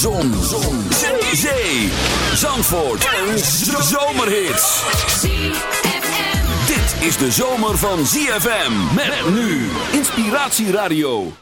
Zon. Zon. Zee. Zandvoort. En zomerhits. Dit is de zomer van ZFM. Met nu. Inspiratieradio.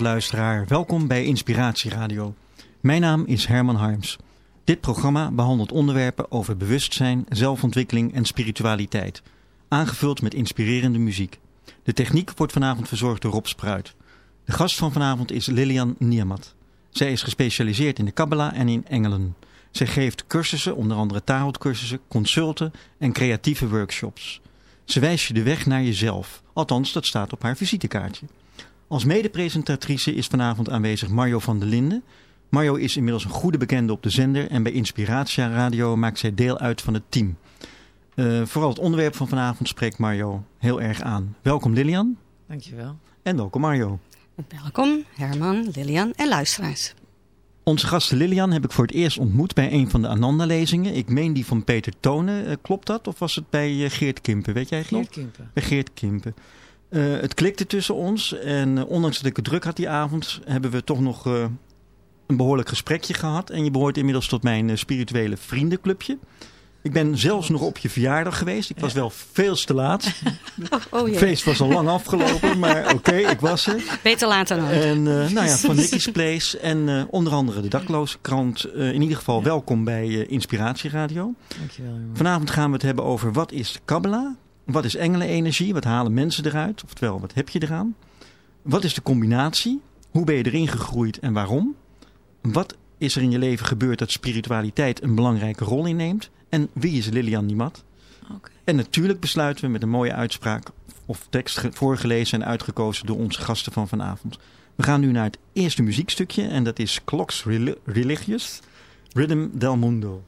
Luisteraar, welkom bij Inspiratie Radio. Mijn naam is Herman Harms. Dit programma behandelt onderwerpen over bewustzijn, zelfontwikkeling en spiritualiteit. Aangevuld met inspirerende muziek. De techniek wordt vanavond verzorgd door Rob Spruit. De gast van vanavond is Lilian Niamat. Zij is gespecialiseerd in de Kabbalah en in engelen. Zij geeft cursussen, onder andere tarotcursussen, consulten en creatieve workshops. Ze wijst je de weg naar jezelf. Althans, dat staat op haar visitekaartje. Als medepresentatrice is vanavond aanwezig Mario van der Linden. Mario is inmiddels een goede bekende op de zender en bij Inspiratia Radio maakt zij deel uit van het team. Eh, vooral het onderwerp van vanavond spreekt Mario heel erg aan. Welkom Lilian Dankjewel. en welkom Mario. Welkom Herman, Lilian en luisteraars. Onze gasten Lilian heb ik voor het eerst ontmoet bij een van de Ananda-lezingen. Ik meen die van Peter Tonen. Eh, klopt dat? Of was het bij eh, Geert Kimpen? Weet jij het nog? Geert Kimpen. Bij Geert Kimpen. Eh, het klikte tussen ons en eh, ondanks dat ik het druk had die avond, hebben we toch nog eh, een behoorlijk gesprekje gehad. En je behoort inmiddels tot mijn spirituele vriendenclubje. Ik ben zelfs nog op je verjaardag geweest. Ik was wel veel te laat. Oh, oh Het feest was al lang afgelopen, maar oké, ik was er. Beter later dan nooit. En nou ja, van Nicky's Place en onder andere de Dakloze Krant. In ieder geval welkom bij eh, Inspiratie Radio. Dankjewel. Vanavond gaan we het hebben over wat is Kabbalah? Wat is engelenenergie? Wat halen mensen eruit? Oftewel, wat heb je eraan? Wat is de combinatie? Hoe ben je erin gegroeid en waarom? Wat is er in je leven gebeurd dat spiritualiteit een belangrijke rol inneemt? En wie is Lilian Niemat? Oké. En natuurlijk besluiten we met een mooie uitspraak of tekst ge- voorgelezen en uitgekozen door onze gasten van vanavond. We gaan nu naar het eerste muziekstukje en dat is Clocks Reli- Religious, Rhythm del Mundo.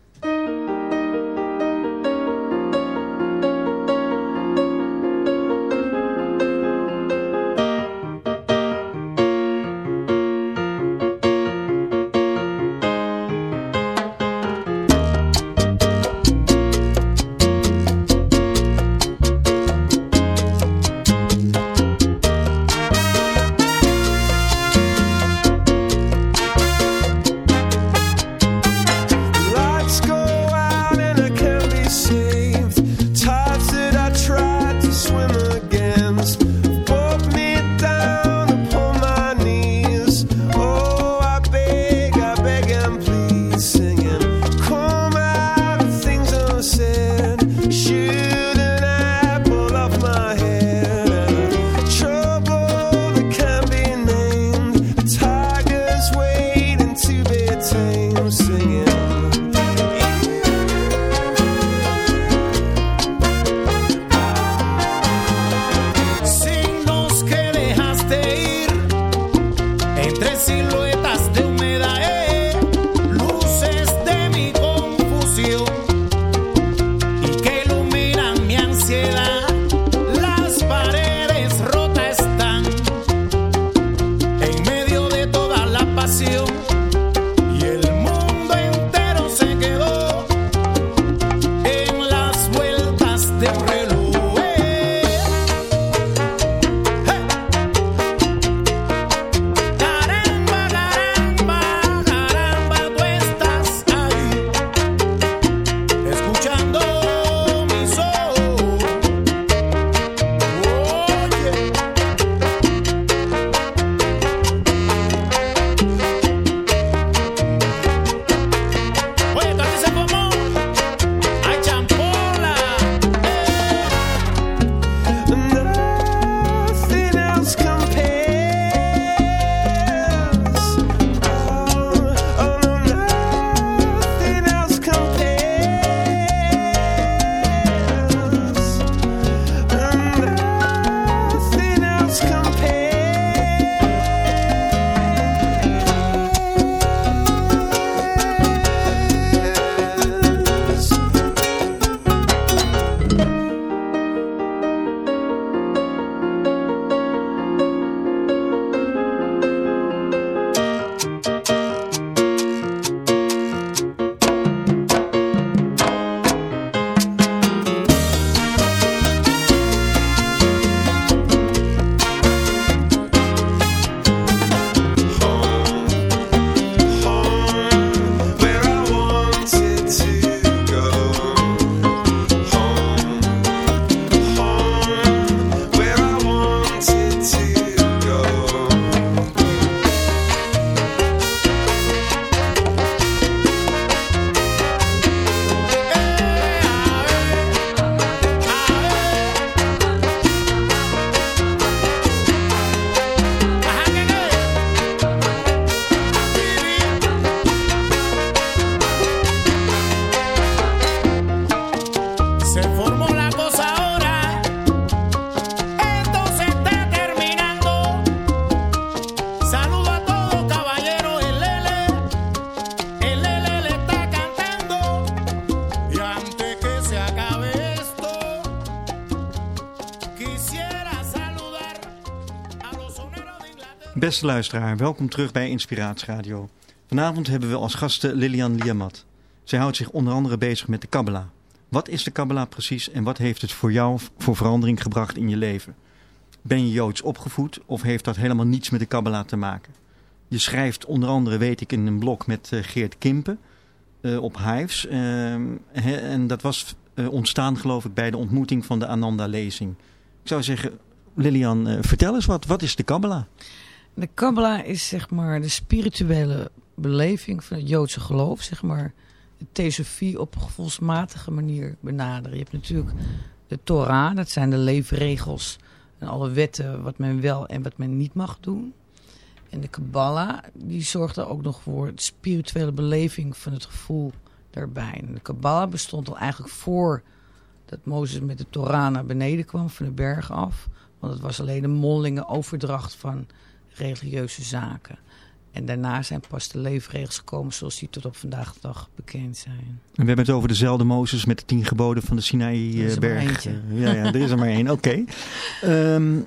Beste luisteraar, welkom terug bij Inspiratieradio. Vanavond hebben we als gasten Lilian Liamat. Zij houdt zich onder andere bezig met de Kabbalah. Wat is de Kabbalah precies en wat heeft het voor jou voor verandering gebracht in je leven? Ben je Joods opgevoed of heeft dat helemaal niets met de Kabbalah te maken? Je schrijft onder andere, weet ik, in een blog met eh, Geert Kimpen eh, op Hives. Ehm, en dat was eh, ontstaan geloof ik bij de ontmoeting van de Ananda-lezing. Ik zou zeggen, Lilian, vertel eens wat. Wat is de Kabbalah? De Kabbalah is zeg maar de spirituele beleving van het Joodse geloof. Zeg maar de theosofie op een gevoelsmatige manier benaderen. Je hebt natuurlijk de Torah, dat zijn de leefregels en alle wetten wat men wel en wat men niet mag doen. En de Kabbalah, die zorgt er ook nog voor de spirituele beleving van het gevoel daarbij. De Kabbalah bestond al eigenlijk voor dat Mozes met de Torah naar beneden kwam van de berg af. Want het was alleen een mondelinge overdracht van religieuze zaken. En daarna zijn pas de leefregels gekomen zoals die tot op vandaag de dag bekend zijn. En we hebben het over dezelfde Mozes met de tien geboden van de Er er Sinaï-berg. eentje. ja, ja, er is er maar één. Oké. Ehm,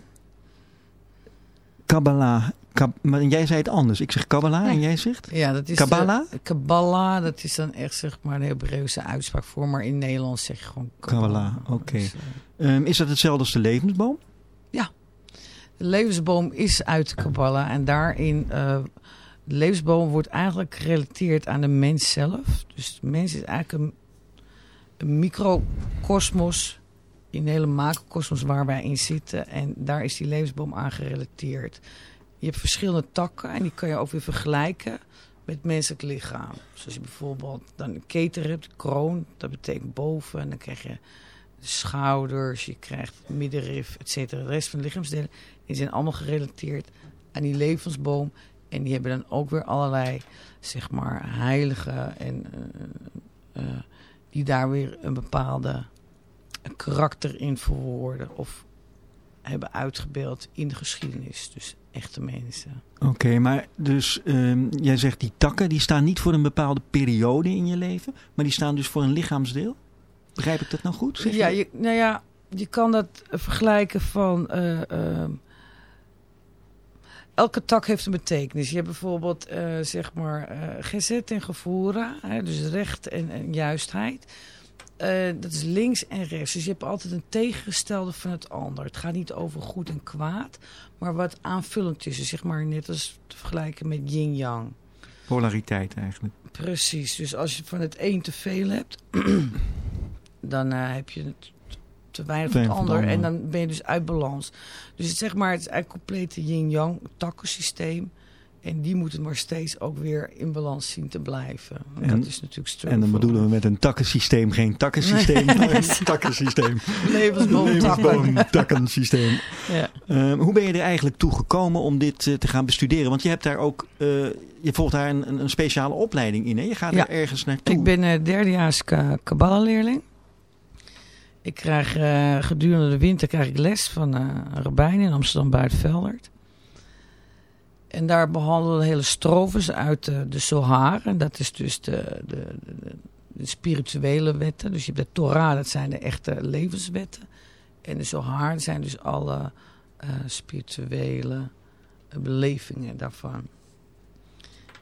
Kabbalah. Kab- maar jij zei het anders. Ik zeg Kabbalah en jij zegt? Ja, dat is Kabbalah? de- Kabbalah, dat is dan echt zeg maar de Hebreeuwse uitspraak voor. Maar in Nederlands zeg je gewoon Kabbalah, Kabbalah. oké. Dus, eh, Ehm, is dat hetzelfde als de levensboom? De levensboom is uit Kabbalah. En daarin, eh, de levensboom wordt eigenlijk gerelateerd aan de mens zelf. Dus de mens is eigenlijk een, een in de hele macrocosmos waar wij in zitten. En daar is die levensboom aan gerelateerd. Je hebt verschillende takken en die kan je ook weer vergelijken met menselijk lichaam. Zoals je bijvoorbeeld dan een keter hebt, kroon, dat betekent boven. En dan krijg je de schouders, je krijgt middenrif, et cetera. De rest van de lichaamsdelen, die zijn allemaal gerelateerd aan die levensboom. En die hebben dan ook weer allerlei, zeg maar, heiligen en eh, eh, die daar weer een bepaalde karakter in verwoorden of hebben uitgebeeld in de geschiedenis. Dus echte mensen. Oké, maar dus ehm, jij zegt die takken die staan niet voor een bepaalde periode in je leven, maar die staan dus voor een lichaamsdeel. Begrijp ik dat nou goed? Zeg Ja, je? nou ja, je kan dat eh, vergelijken van... eh, ehm, elke tak heeft een betekenis. Je hebt bijvoorbeeld, eh, zeg maar, eh gezet en gevoera. Hè, dus recht en, en juistheid. Eh, dat is links en rechts. Dus je hebt altijd een tegengestelde van het ander. Het gaat niet over goed en kwaad, maar wat aanvullend is. Dus zeg maar net als te vergelijken met yin-yang. Polariteit eigenlijk. Precies, dus als je van het een te veel hebt, dan heb je het te weinig van het ander. En dan ben je dus uit balans. Dus het, zeg maar, het is eigenlijk een complete yin-yang takkensysteem. En die moeten maar steeds ook weer in balans zien te blijven. En, En- dat is natuurlijk En dan bedoelen we met een takkensysteem geen takkensysteem, maar een takkensysteem. levensboomtakken. Levensboom, takkensysteem. Ja. Ehm, hoe ben je er eigenlijk toe gekomen om dit eh, te gaan bestuderen? Want je hebt daar ook, eh, je volgt daar een, een, speciale opleiding in. Hè? Je gaat Ja. er ergens naartoe. Ik ben uh, derdejaars ka- Kabbalah-leerling. Ik krijg eh, gedurende de winter krijg ik les van eh, een rabbijn in Amsterdam Buitenveldert. En daar behandelen we hele strofes uit de, de Zohar. En dat is dus de, de, de, de spirituele wetten. Dus je hebt de Torah, dat zijn de echte levenswetten. En de Zohar dat zijn dus alle eh, spirituele eh, belevingen daarvan.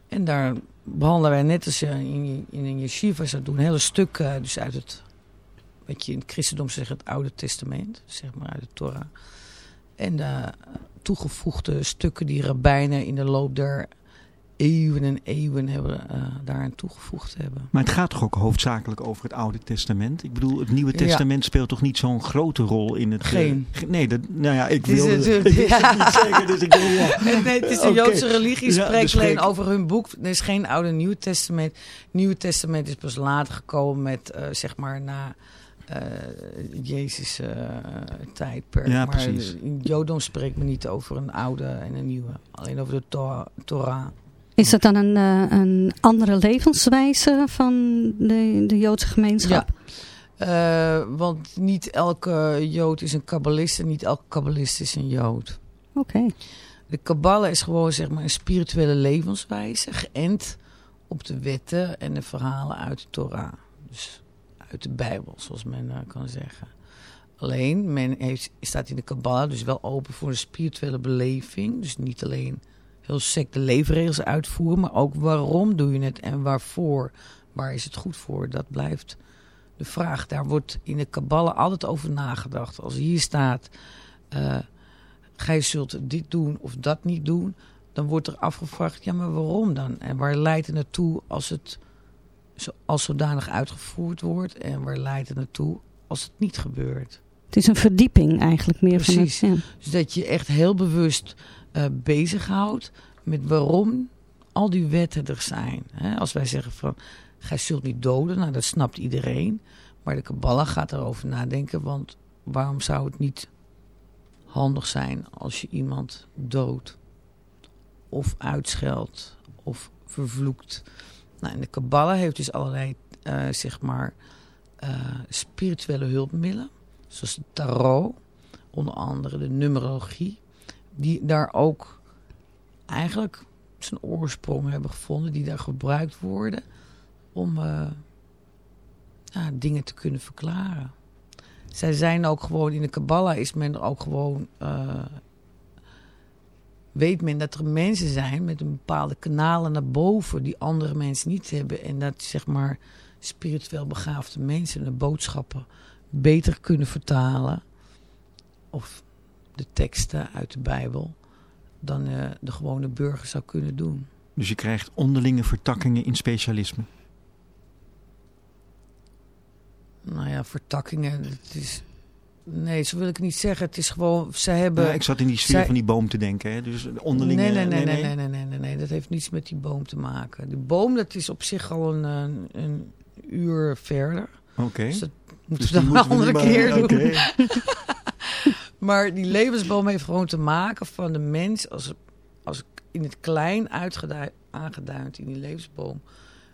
En daar behandelen wij net als je in, in een yeshiva zou doen, hele stukken dus uit het, wat je in het christendom zegt, het Oude Testament, zeg maar uit de Torah. En de toegevoegde stukken die rabbijnen in de loop der eeuwen en eeuwen hebben, eh, daaraan toegevoegd hebben. Maar het gaat toch ook hoofdzakelijk over het Oude Testament? Ik bedoel, het Nieuwe Ja. Testament speelt toch niet zo'n grote rol in het... eh, Geen. ge- nee, dat, nou ja, ik Het wist het ja. niet zeker, dus ik ja. Nee, het is de. Joodse religie, spreekt dus spreek- alleen over hun boek. Er is geen Oude Nieuw Testament. Nieuw Testament is pas later gekomen met, eh, zeg maar, na Jezus eh, tijdperk. Ja, maar precies. Jodom spreekt men niet over een oude en een nieuwe. Alleen over de Tor- Torah. Is dat dan een, eh, een andere levenswijze van de, de Joodse gemeenschap? Eh, want niet elke Jood is een kabbalist en niet elke kabbalist is een Jood. Oké. De Kabbala is gewoon zeg maar een spirituele levenswijze, geënt op de wetten en de verhalen uit de Torah. Dus uit de Bijbel, zoals men eh, kan zeggen. Alleen, men heeft, staat in de Kabbala dus wel open voor een spirituele beleving. Dus niet alleen heel sec de leefregels uitvoeren, maar ook waarom doe je het en waarvoor. Waar is het goed voor? Dat blijft de vraag. Daar wordt in de Kabbala altijd over nagedacht. Als hier staat, eh gij zult dit doen of dat niet doen, dan wordt er afgevraagd, ja, maar waarom dan? En waar leidt het naartoe als het als zodanig uitgevoerd wordt? En waar leidt het naartoe als het niet gebeurt? Het is een verdieping eigenlijk meer Precies. van het... Dus dat je echt heel bewust eh bezighoudt met waarom al die wetten er zijn. Als wij zeggen van, gij zult niet doden, nou dat snapt iedereen. Maar de Kabbalah gaat erover nadenken, want waarom zou het niet handig zijn als je iemand doodt? Of uitscheldt, of vervloekt. Nou, en de Kabbalah heeft dus allerlei, eh, zeg maar, eh, spirituele hulpmiddelen. Zoals de tarot, onder andere de numerologie, die daar ook eigenlijk zijn oorsprong hebben gevonden, die daar gebruikt worden om eh, dingen te kunnen verklaren. Zij zijn ook gewoon, in de Kabbalah is men er ook gewoon, weet men dat er mensen zijn met een bepaalde kanalen naar boven die andere mensen niet hebben. En dat zeg maar spiritueel begaafde mensen de boodschappen beter kunnen vertalen. Of de teksten uit de Bijbel. Dan eh, de gewone burger zou kunnen doen. Dus je krijgt onderlinge vertakkingen in specialisme. Nou ja, vertakkingen. Het is... Nee, zo wil ik niet zeggen. Het is gewoon, ze hebben... Ja, ik zat in die sfeer zij- van die boom te denken. Hè? Dus onderlinge... Nee nee nee, nee, nee, nee, nee, nee, nee. Dat heeft niets met die boom te maken. Die boom, dat is op zich al een, een, een uur verder. Oké. Dus dat moeten Dus we die dan een moeten we andere keer maar- doen. Maar die levensboom heeft gewoon te maken van de mens, als, als in het klein uitgeduid, aangeduid in die levensboom.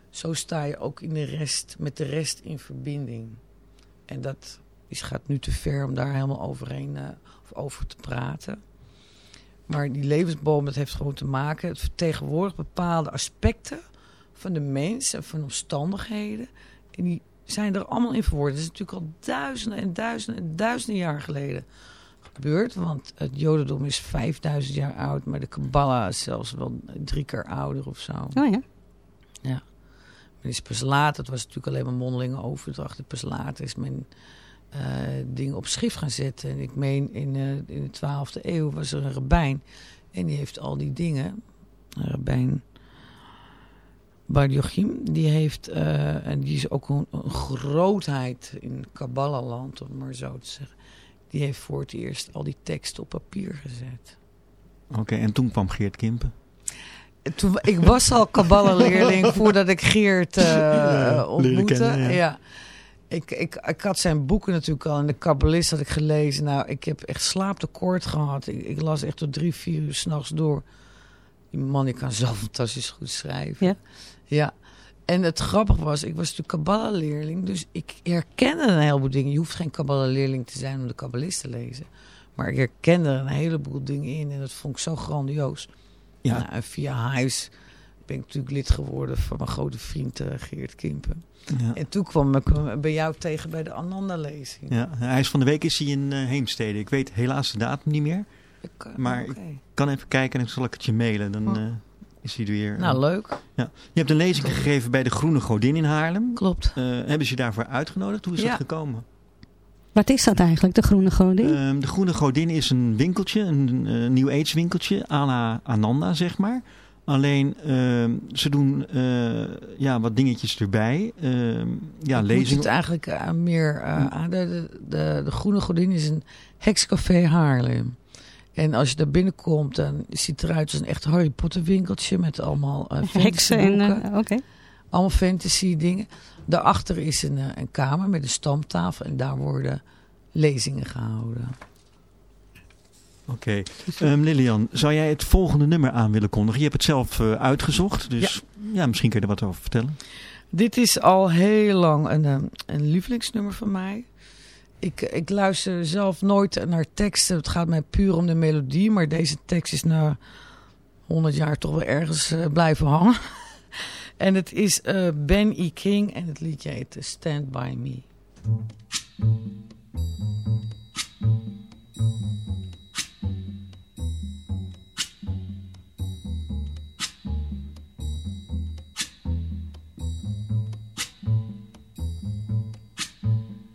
Zo sta je ook in de rest, met de rest in verbinding. En dat is, gaat nu te ver om daar helemaal overheen eh, of over te praten. Maar die levensboom, dat heeft gewoon te maken. Het vertegenwoordigt bepaalde aspecten van de mens en van omstandigheden. En die zijn er allemaal in verwoord. Dat is natuurlijk al duizenden en duizenden en duizenden jaar geleden gebeurd. Want het jodendom is 5000 jaar oud, maar de Kabbalah is zelfs wel drie keer ouder of zo. Oh ja. Men is pas later, het was natuurlijk alleen maar mondelinge overdracht. Pas later is men eh, dingen op schrift gaan zetten. En ik meen in, eh, in de 12e eeuw was er een rabbijn. En die heeft al die dingen, rabbijn Bar Jochim, die heeft, eh, en die is ook een, een grootheid in Kabbalahland, om maar zo te zeggen. Die heeft voor het eerst al die teksten op papier gezet. Oké, en toen kwam Geert Kimpen. Toen, ik was al Kabbalah-leerling voordat ik Geert ontmoette. kennen, ja. ja. Ik, ik, ik had zijn boeken natuurlijk al en de Kabbalist had ik gelezen. Nou, ik heb echt slaaptekort gehad. Ik, ik las echt tot drie, vier uur s'nachts door. Die man die kan zo fantastisch goed schrijven. Ja. Ja. En het grappige was, ik was natuurlijk Kabbalah-leerling. Dus ik herkende een heleboel dingen. Je hoeft geen Kabbalah-leerling te zijn om de Kabbalist te lezen. Maar ik herkende er een heleboel dingen in. En dat vond ik zo grandioos. Ja. Nou, en via Huis ben ik natuurlijk lid geworden van mijn grote vriend eh, Geert Kimpen. Ja. En toen kwam ik bij jou tegen bij de Ananda-lezing. Ja, hij is van de week is hij in eh, Heemstede. Ik weet helaas de datum niet meer. Ik, eh, Maar oké. Ik kan even kijken en dan zal ik het je mailen. Dan Oh. eh, is hij er weer. Nou, leuk. Je hebt een lezing gegeven bij de Groene Godin in Haarlem. Klopt. Eh, hebben ze je daarvoor uitgenodigd? Hoe is Ja. dat gekomen? Wat is dat eigenlijk, de groene godin? Ehm, de Groene Godin is een winkeltje, een eh, New Age winkeltje, à la Ananda zeg maar. Alleen ehm, ze doen eh, ja, wat dingetjes erbij. Ehm, ja, Ik moet lezingen. het eigenlijk eh, meer eh, aan. De, de, de, Groene Godin is een hekscafé Haarlem. En als je daar binnenkomt, dan ziet het eruit als een echt Harry Potter winkeltje met allemaal eh Heksen en... Oké. Allemaal fantasy dingen. Daarachter is een, een kamer met een stamtafel en daar worden lezingen gehouden. Oké. Ehm, Lilian, zou jij het volgende nummer aan willen kondigen? Je hebt het zelf eh, uitgezocht, dus ja. misschien kun je er wat over vertellen. Dit is al heel lang een, eh, een lievelingsnummer van mij. Ik, ik luister zelf nooit naar teksten. Het gaat mij puur om de melodie. Maar deze tekst is na 100 jaar toch wel ergens eh, blijven hangen. en het is eh, Ben E. King en het liedje heet Stand By Me.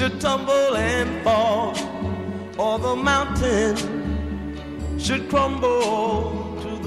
Should tumble and fall, or the mountain should crumble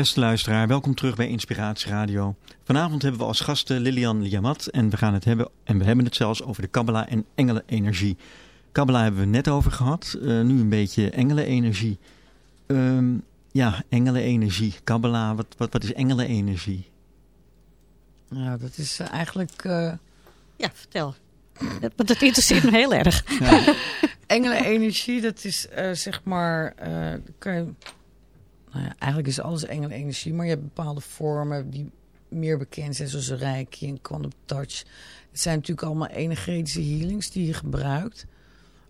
Beste luisteraar, welkom terug bij Inspiratie Radio. Vanavond hebben we als gasten Lilian Liamat en we gaan het hebben, en we hebben het zelfs over de Kabbalah en engelenenergie. Kabbalah hebben we net over gehad, eh, nu een beetje engelenenergie. Ehm ja, engelenenergie, Kabbalah, wat, wat, wat is engelenenergie? Ja, dat is eigenlijk... eh, Ja, vertel. Dat- Want dat interesseert me heel erg. Engelenenergie, dat is eh, zeg maar. eh, kan je, nou ja, eigenlijk is alles engelenenergie, maar je hebt bepaalde vormen die meer bekend zijn, zoals Reiki en Quantum Touch. Het zijn natuurlijk allemaal energetische healings die je gebruikt.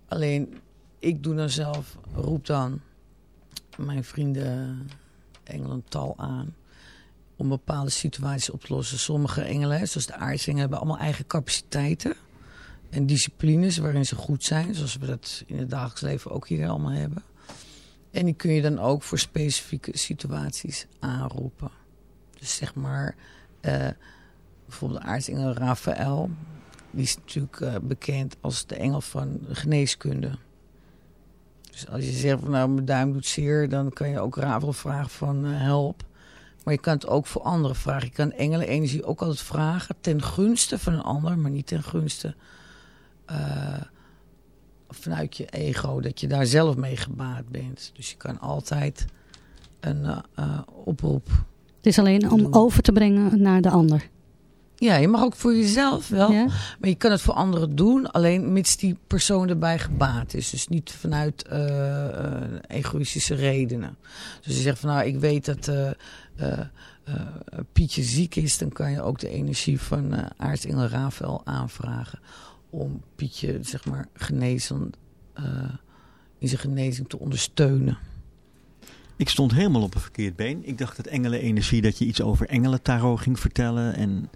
Alleen, ik doe dan zelf, roep dan mijn vrienden engelental aan om bepaalde situaties op te lossen. Sommige engelen, zoals de aartsengelen, hebben allemaal eigen capaciteiten en disciplines waarin ze goed zijn, zoals we dat in het dagelijks leven ook hier allemaal hebben. En die kun je dan ook voor specifieke situaties aanroepen. Dus zeg maar, eh, bijvoorbeeld de aartsengel Raphaël, die is natuurlijk eh, bekend als de engel van de geneeskunde. Dus als je zegt van nou mijn duim doet zeer, dan kan je ook Raphaël vragen van eh, help. Maar je kan het ook voor anderen vragen. Je kan engelenenergie ook altijd vragen ten gunste van een ander, maar niet ten gunste eh, vanuit je ego, dat je daar zelf mee gebaat bent. Dus je kan altijd een eh, eh, oproep. Het is alleen om over te brengen naar de ander. Ja, je mag ook voor jezelf wel, Ja? maar je kan het voor anderen doen, alleen mits die persoon erbij gebaat is. Dus niet vanuit eh, egoïstische redenen. Dus je zegt van nou, ik weet dat Pietje ziek is, dan kan je ook de energie van eh aartsengel Rafael aanvragen. Om Pietje, zeg maar, genezen, eh, in zijn genezing te ondersteunen. Ik stond helemaal op een verkeerd been. Ik dacht dat engelenenergie, dat je iets over engelentarot ging vertellen. En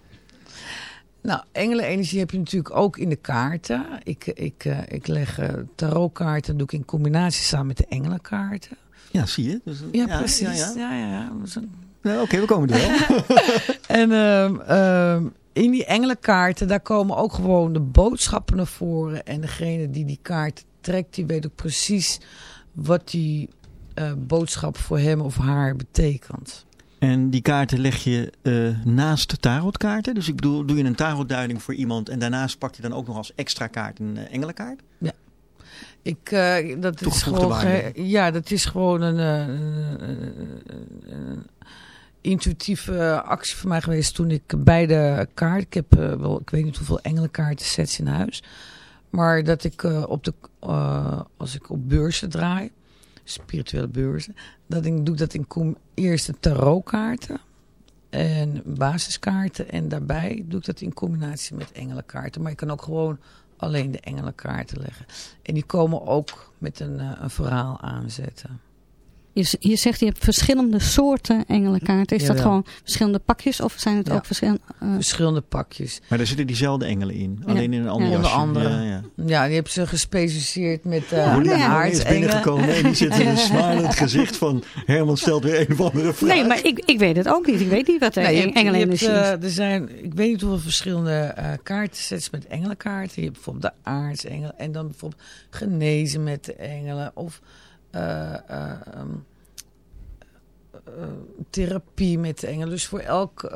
Nou, engelenenergie heb je natuurlijk ook in de kaarten. Ik, ik, eh, ik leg eh, tarotkaarten, doe ik in combinatie samen met de engelenkaarten. ja, zie je. Dus, Ja, precies. Ja, Ja, ja. ja. Ja. Nou, Oké, we komen er wel. En ehm, ehm, in die engelenkaarten, daar komen ook gewoon de boodschappen naar voren. En degene die die kaart trekt, die weet ook precies wat die eh, boodschap voor hem of haar betekent. En die kaarten leg je eh, naast de tarotkaarten. Dus ik bedoel, doe je een tarotduiding voor iemand en daarnaast pak je dan ook nog als extra kaart een eh, engelenkaart? Ik, eh, dat is gewoon, ja, dat is gewoon een, intuïtieve actie van mij geweest toen ik beide kaarten, ik heb eh, wel, ik weet niet hoeveel engelenkaarten sets in huis, maar dat ik eh, op de, eh, als ik op beurzen draai, spirituele beurzen, dat ik doe dat com- eerst de tarotkaarten en basiskaarten en daarbij doe ik dat in combinatie met engelenkaarten, maar je kan ook gewoon alleen de engelenkaarten leggen. En die komen ook met een, een verhaal aanzetten. Je, je zegt je hebt verschillende soorten engelenkaarten. Is dat gewoon verschillende pakjes of zijn het Ja. ook verschillende... eh, Verschillende pakjes. Maar daar zitten diezelfde engelen in. Alleen in een ander Onder jasje. andere. Ja, ja. Ja, die hebben ze gespecialiseerd met uh, Ja, de ja. Ronnie is binnengekomen en die zit in een smalend gezicht van Herman stelt weer een of andere vraag. nee, maar ik, ik weet het ook niet. Ik weet niet wat Nee, je hebt- je engelenenergie hebt, is. eh, er zijn, ik weet niet hoeveel verschillende eh kaartensets met engelenkaarten. Je hebt bijvoorbeeld de aardsengel en dan bijvoorbeeld genezen met de engelen. Of eh, eh, ehm, eh, therapie met de engelen. Dus voor elk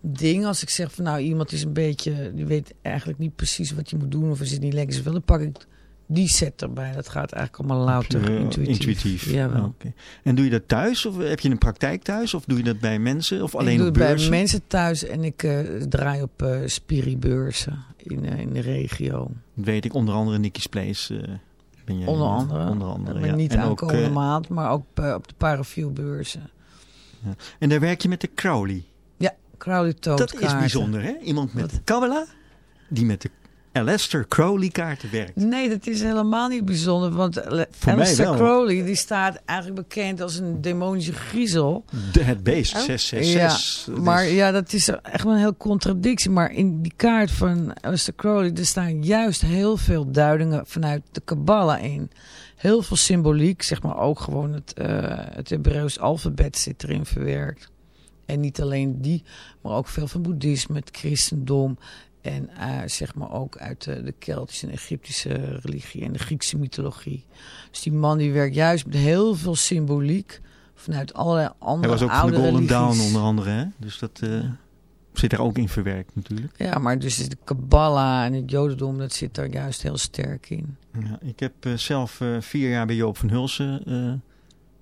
ding, als ik zeg van nou iemand is een beetje, die weet eigenlijk niet precies wat je moet doen of is het niet lekker zoveel, dan pak ik die set erbij. Dat gaat eigenlijk allemaal louter intuïtief. intuïtief. Jawel. Oké. En doe je dat thuis? Of heb je een praktijk thuis? Of doe je dat bij mensen? Of alleen ik doe op het bij mensen thuis en ik draai op eh spiribeurzen in, in de regio. Dat weet ik, onder andere Nicky's Place. Ben jij, Onder andere. Onder andere, maar ja. niet en ook, aankomende eh, maand, maar ook eh, op de paraviewbeurzen. En daar werk je met de Crowley. Ja, Crowley Toad Dat is bijzonder, hè? Iemand met Wat? Kabbalah die met de Aleister Crowley kaarten werkt. Nee, dat is helemaal niet bijzonder, want Aleister. Crowley die staat eigenlijk bekend als een demonische griezel. De, het beest, Oh. 666. Dat Maar ja, dat is echt wel een heel contradictie. Maar in die kaart van Aleister Crowley, er staan juist heel veel duidingen vanuit de Kabbalah in. Heel veel symboliek, zeg maar ook gewoon het, eh het Hebreeuws alfabet zit erin verwerkt. En niet alleen die, maar ook veel van boeddhisme, het christendom. En eh, zeg maar ook uit de, de Keltische en Egyptische religie en de Griekse mythologie. Dus die man die werkt juist met heel veel symboliek vanuit allerlei Hij andere was ook van de Golden religies. Dawn onder andere, hè? Dus dat eh, zit daar ook in verwerkt natuurlijk. Ja, maar dus de Kabbalah en het Jodendom, dat zit daar juist heel sterk in. Ja, ik heb eh, zelf vier jaar bij Joop van Hulsen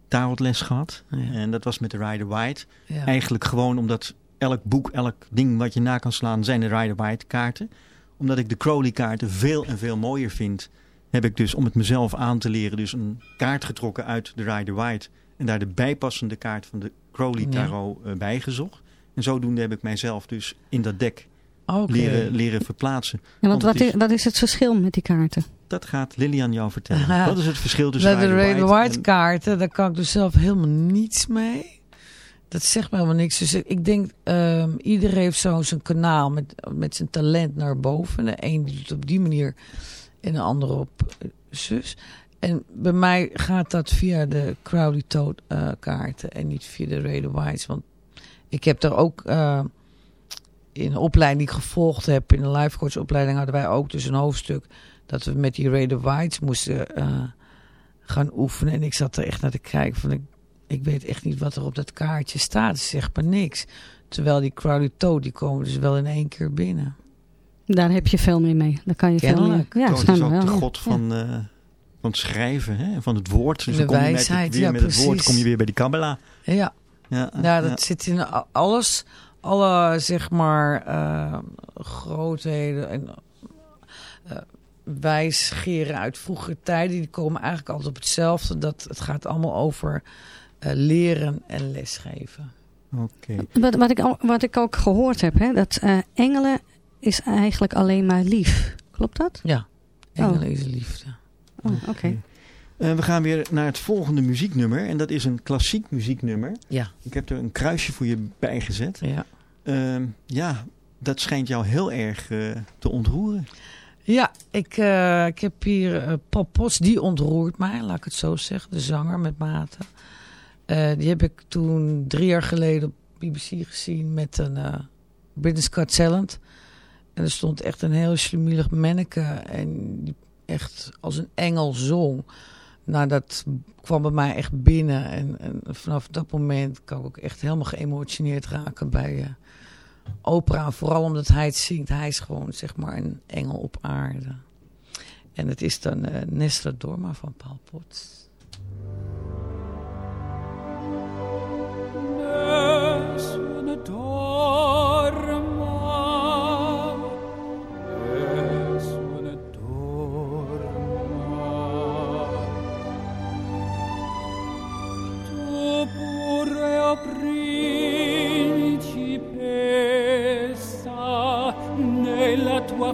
tarotles gehad. Ja. En dat was met de Rider White. Eigenlijk gewoon omdat elk boek, elk ding wat je na kan slaan, zijn de Rider White kaarten. Omdat ik de Crowley kaarten veel en veel mooier vind, heb ik dus om het mezelf aan te leren, dus een kaart getrokken uit de Rider White. En daar de bijpassende kaart van de Crowley Ja. tarot eh, bijgezocht. En zodoende heb ik mijzelf dus in dat dek Oké. leren, leren verplaatsen. Ja, want want wat is, wat is het verschil met die kaarten? Dat gaat Lilian jou vertellen. Ja. Wat is het verschil tussen Bij de Rider Ray White, White en- kaarten, daar kan ik dus zelf helemaal niets mee. Dat zegt me helemaal niks. Dus ik denk, ehm iedereen heeft zo zijn kanaal met, met zijn talent naar boven. De een doet het op die manier en de andere op eh, zus. En bij mij gaat dat via de Crowley Toad eh, kaarten en niet via de Ray Whites. Want ik heb daar ook eh, in de opleiding die ik gevolgd heb, in de life coach opleiding hadden wij ook dus een hoofdstuk dat we met die Ray Whites moesten gaan oefenen. En ik zat er echt naar te kijken van ik, ik weet echt niet wat er op dat kaartje staat. Zegt maar niks. Terwijl die Crowley Toad, die komen dus wel in één keer binnen. Daar heb je veel meer mee. Daar kan je veel meer. Ja, Toad is ook wel. de god van, eh, van het schrijven, hè? van het woord. Dus De je met, wijsheid, het, ja, met het woord kom je weer bij die Kabbalah. Ja, Ja, ja dat zit in alles. Alle, zeg maar, eh, grootheden en eh, wijsgeren uit vroegere tijden, die komen eigenlijk altijd op hetzelfde. Dat het gaat allemaal over leren en lesgeven. Oké. Wat, wat, ik, al- wat ik ook gehoord heb, hè, dat eh, engelen is eigenlijk alleen maar lief. Klopt dat? Ja, engelen is liefde. Oh, oké. Eh, we gaan weer naar het volgende muzieknummer. En dat is een klassiek muzieknummer. Ja, Ik heb er een kruisje voor je bijgezet. ja. Ehm, ja, dat schijnt jou heel erg eh, te ontroeren. Ja, ik, eh, ik heb hier eh Paul Potts, die ontroert mij, laat ik het zo zeggen. De zanger met maten. Eh, die heb ik toen drie jaar geleden op BBC gezien met een eh Britain's Talent. En er stond echt een heel slimielig manneke en die echt als een engel zong. Nou, dat kwam bij mij echt binnen. En, en vanaf dat moment kan ik ook echt helemaal geëmotioneerd raken bij eh, opera. Vooral omdat hij het zingt. Hij is gewoon, zeg maar, een engel op aarde. En het is dan eh Nestor Dorma van Paul Potts.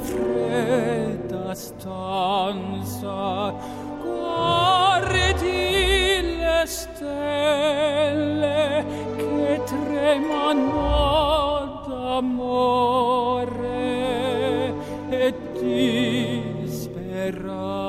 Fredda stanza, guardi le stelle che tremano d'amore e di speranza.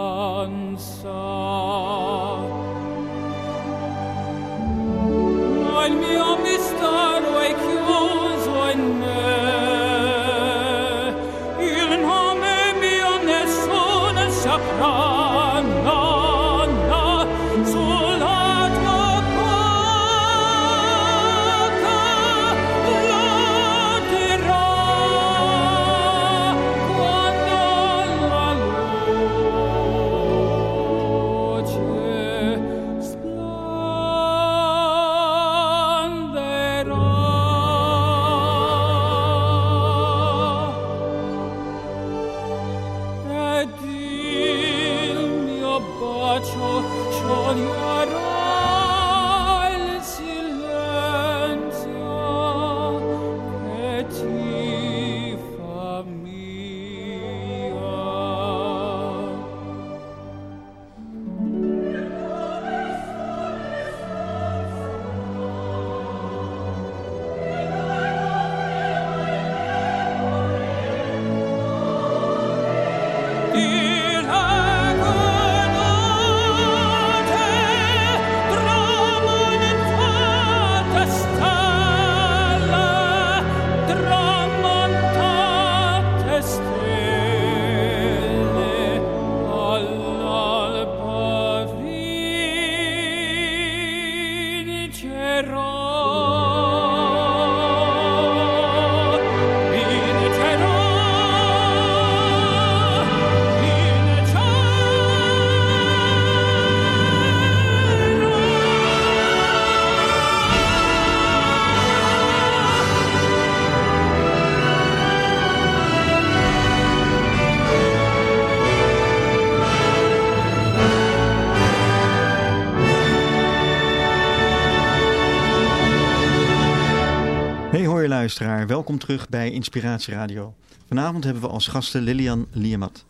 Welkom terug bij Inspiratie Radio. Vanavond hebben we als gasten Lilian Liemat.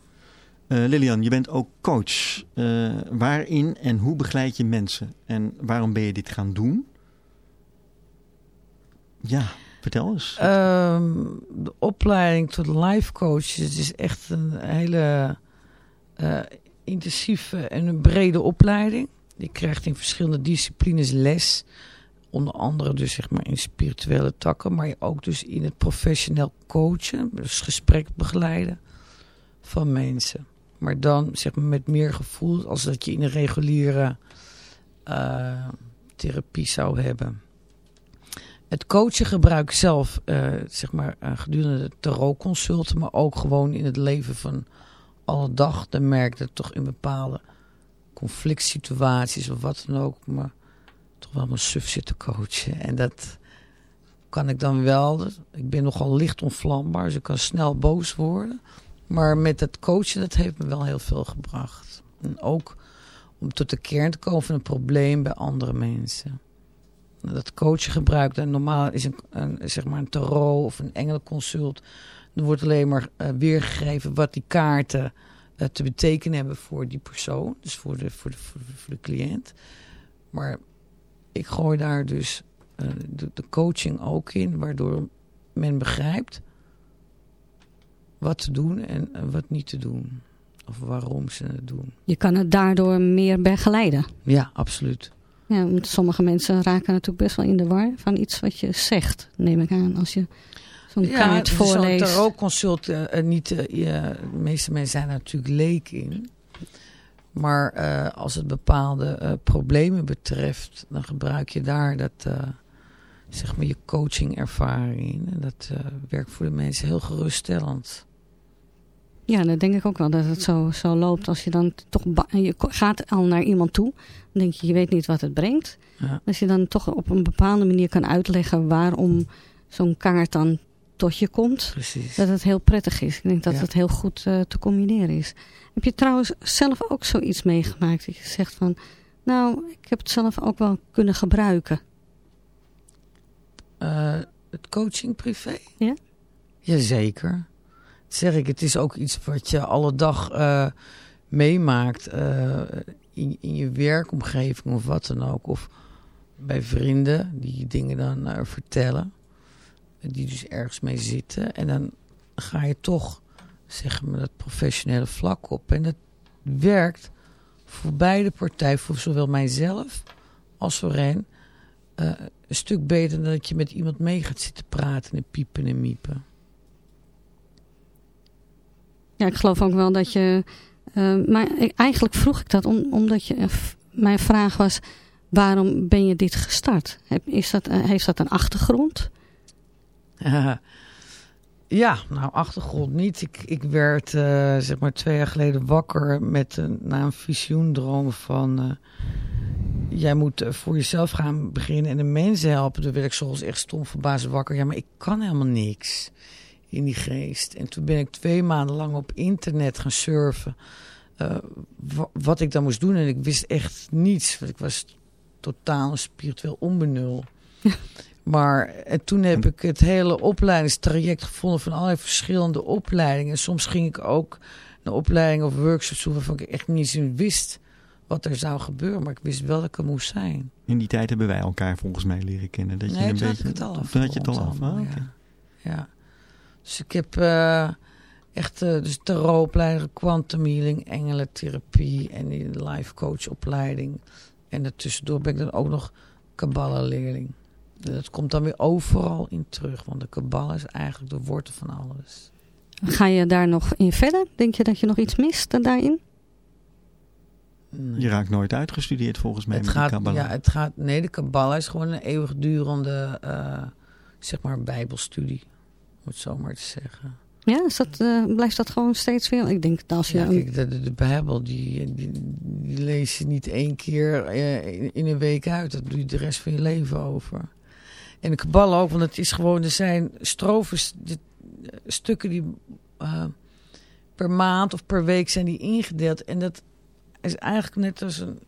Eh, Lilian, je bent ook coach. Eh, waarin en hoe begeleid je mensen? En waarom ben je dit gaan doen? Ja, vertel eens. Ehm, de opleiding tot life coach is echt een hele eh, intensieve en een brede opleiding. Je krijgt in verschillende disciplines les. Onder andere dus zeg maar in spirituele takken, maar ook dus in het professioneel coachen. Dus gesprek begeleiden van mensen. Maar dan zeg maar met meer gevoel als dat je in een reguliere eh, therapie zou hebben. Het coachen gebruik ik zelf eh, zeg maar, eh, gedurende de tarotconsulten, maar ook gewoon in het leven van alle dag. Dan merk ik dat toch in bepaalde conflict situaties of wat dan ook, maar toch wel mijn suf zit te coachen. En dat kan ik dan wel. Ik ben nogal licht onvlambaar, dus ik kan snel boos worden. Maar met het coachen, dat heeft me wel heel veel gebracht. En ook om tot de kern te komen van een probleem bij andere mensen. Dat coachen gebruikt, en normaal is een, een, zeg maar een tarot of een engelenconsult. Er wordt alleen maar eh, weergegeven wat die kaarten eh, te betekenen hebben voor die persoon. Dus voor de, voor de, voor de, voor de cliënt. Maar ik gooi daar dus eh, de, de coaching ook in. Waardoor men begrijpt wat te doen en wat niet te doen. Of waarom ze het doen. Je kan het daardoor meer begeleiden. Ja, absoluut. Ja, want sommige mensen raken natuurlijk best wel in de war van iets wat je zegt, neem ik aan. Als je zo'n kaart zo'n voorleest. tarotconsult, eh, eh, niet, eh, ja, de meeste mensen zijn er natuurlijk leek in. Maar eh, als het bepaalde eh, problemen betreft, dan gebruik je daar dat, eh, zeg maar je coaching-ervaring in. En dat werkt voor de mensen heel geruststellend. Ja, dat denk ik ook wel dat het zo, zo loopt. Als je dan toch je gaat al naar iemand toe, dan denk je, je weet niet wat het brengt. Ja. Als je dan toch op een bepaalde manier kan uitleggen waarom zo'n kaart dan tot je komt, Precies. dat het heel prettig is. Ik denk dat Ja. het heel goed eh, te combineren is. Heb je trouwens zelf ook zoiets meegemaakt dat je zegt van, nou, ik heb het zelf ook wel kunnen gebruiken. Eh, het coaching privé? Ja? Jazeker. Dat zeg ik, het is ook iets wat je alle dag eh, meemaakt in, in je werkomgeving of wat dan ook. Of bij vrienden die je dingen dan vertellen. Die dus ergens mee zitten. En dan ga je toch, zeg maar, dat professionele vlak op. En dat werkt voor beide partijen, voor zowel mijzelf als voor hen eh, een stuk beter dan dat je met iemand mee gaat zitten praten en piepen en miepen. Ja, ik geloof ook wel dat je... eh, maar eigenlijk vroeg ik dat om, omdat je, eh, mijn vraag was... Waarom ben je dit gestart? Is dat, heeft dat een achtergrond? ja, nou, achtergrond niet. Ik, ik werd eh, zeg maar twee jaar geleden wakker met een, na een visioendroom van... eh, jij moet eh, voor jezelf gaan beginnen en de mensen helpen. Toen werd ik zoals echt stom verbaasd wakker. Ja, maar ik kan helemaal niks in die geest. En toen ben ik twee maanden lang op internet gaan surfen. wa- wat ik dan moest doen. En ik wist echt niets. Want ik was totaal spiritueel onbenul. Maar en toen heb ik het hele opleidingstraject gevonden van allerlei verschillende opleidingen. Soms ging ik ook naar opleidingen of workshops toe waarvan ik echt niet eens wist wat er zou gebeuren. Maar ik wist wel dat ik er moest zijn. In die tijd hebben wij elkaar volgens mij leren kennen. Dat je nee, een toen had beetje, ik het al af. Toen had je het al af. allemaal, Ah, ja. ja. Dus ik heb eh, echt uh, dus tarotopleiding, quantum healing, engelentherapie en die life coach opleiding. En daartussendoor ben ik dan ook nog Kabbalah leerling. Dat komt dan weer overal in terug, want de Kabbalah is eigenlijk de wortel van alles. Ga je daar nog in verder? Denk je dat je nog iets mist dan daarin? Nee. Je raakt nooit uitgestudeerd volgens mij het met gaat, Kabbalah. ja, het gaat, nee, de Kabbalah is gewoon een eeuwigdurende, uh, zeg maar, bijbelstudie. Om het zo maar te zeggen. Ja, is dat, uh, blijft dat gewoon steeds weer? Ik denk dat als je... Ja, kijk, de, de, de Bijbel, die, die, die, lees je niet één keer uh, in, in, een week uit. Dat doe je de rest van je leven over. En de Kabbalah ook, want het is gewoon, er zijn strofes, de, stukken die uh, per maand of per week zijn die ingedeeld. En dat is eigenlijk net als een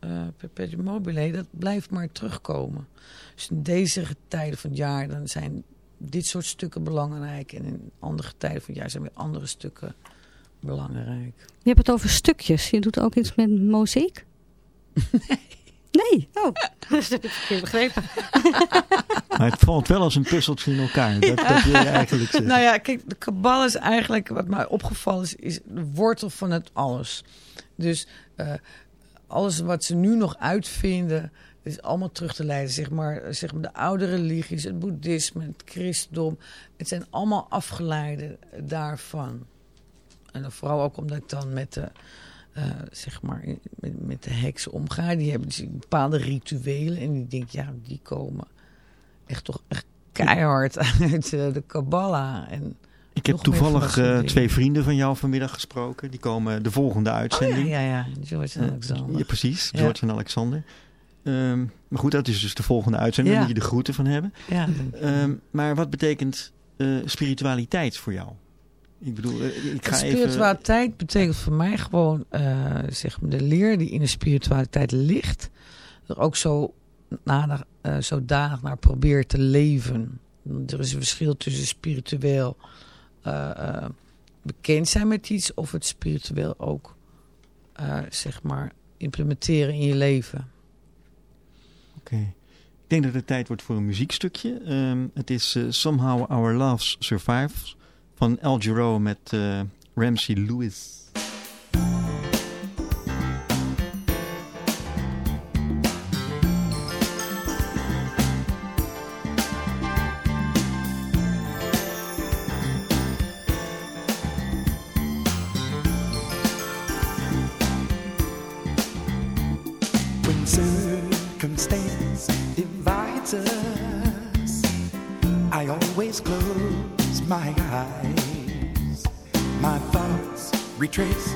uh, perpetuum mobile, dat blijft maar terugkomen. Dus in deze tijden van het jaar, dan zijn dit soort stukken belangrijk. En in andere tijden van het jaar zijn weer andere stukken belangrijk. Je hebt het over stukjes. Je doet ook iets met mozaïek? Nee. Nee? Oh, dat heb ik verkeerd begrepen. Maar het valt wel als een puzzeltje in elkaar. Dat, ja. dat wil je eigenlijk zeggen. Nou ja, kijk, de kabbal is eigenlijk, wat mij opgevallen is, is de wortel van het alles. Dus uh, alles wat ze nu nog uitvinden, is allemaal terug te leiden. Zeg maar, zeg maar de oude religies, het boeddhisme, het christendom. Het zijn allemaal afgeleiden daarvan. En dan vooral ook omdat ik dan met de, uh, zeg maar, met, met de heksen omga. Die hebben dus bepaalde rituelen. En die denk ja, die komen echt toch echt keihard uit uh, de Kabbalah. En ik heb toevallig uh, twee vrienden van jou vanmiddag gesproken. Die komen de volgende uitzending. Oh, ja, ja, ja, George en Alexander. ja, precies, George en Alexander. Um, maar goed, dat is dus de volgende uitzending. Daar moet je de groeten van hebben. Ja, um, maar wat betekent spiritualiteit voor jou? Ik bedoel, uh, ik ga spiritualiteit even... betekent voor mij gewoon uh, zeg maar de leer die in de spiritualiteit ligt. Er ook zo nader, zodanig naar probeert te leven. Er is een verschil tussen spiritueel eh, eh, bekend zijn met iets of het spiritueel ook, eh, zeg maar, implementeren in je leven. Oké. Ik denk dat het tijd wordt voor een muziekstukje. Ehm, het is eh, Somehow Our Love Survives van Al Jarreau met eh, Ramsey Lewis. Retrace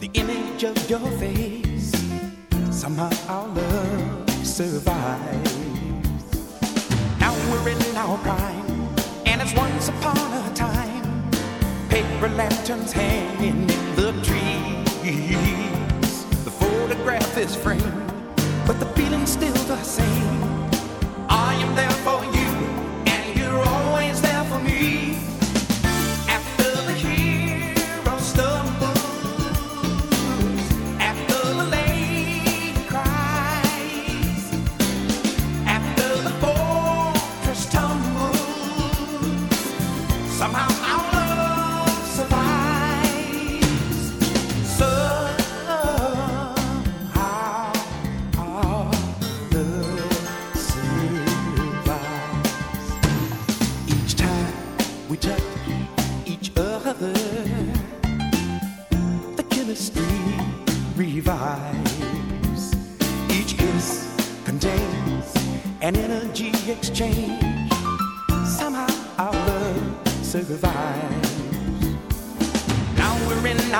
the image of your face. Somehow our love survives. Now we're in our prime, and it's once upon a time. Paper lanterns hanging in the trees. The photograph is framed, but the feeling's still the same.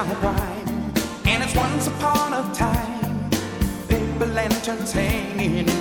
Our and it's once upon a time. Paper lanterns hanging